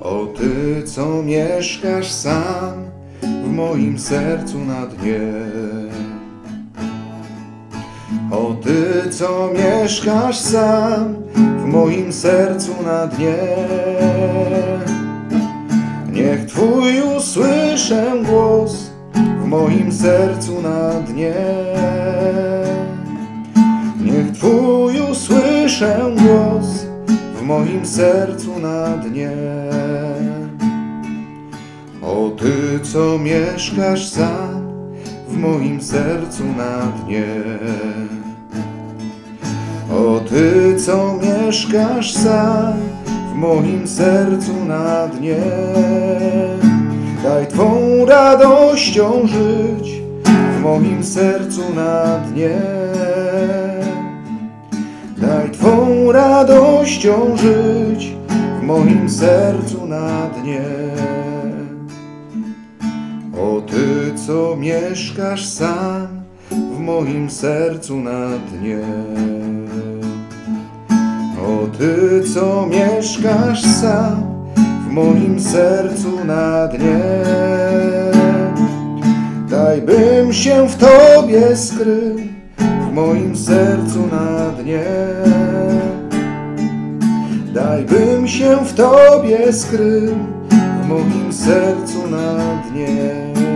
O ty, co mieszkasz sam w moim sercu na dnie. O ty, co mieszkasz sam w moim sercu na dnie. Niech Twój usłyszę głos w moim sercu na dnie. Niech Twój usłyszę głos moim sercu na dnie. O Ty, co mieszkasz sam w moim sercu na dnie. O Ty, co mieszkasz sam w moim sercu na dnie. Daj Twą radością żyć w moim sercu na dnie. Radością żyć w moim sercu na dnie. O Ty, co mieszkasz sam w moim sercu na dnie. O Ty, co mieszkasz sam w moim sercu na dnie. Daj bym się w Tobie skrył w moim sercu na dnie. Daj bym się w Tobie skrył w moim sercu na dnie.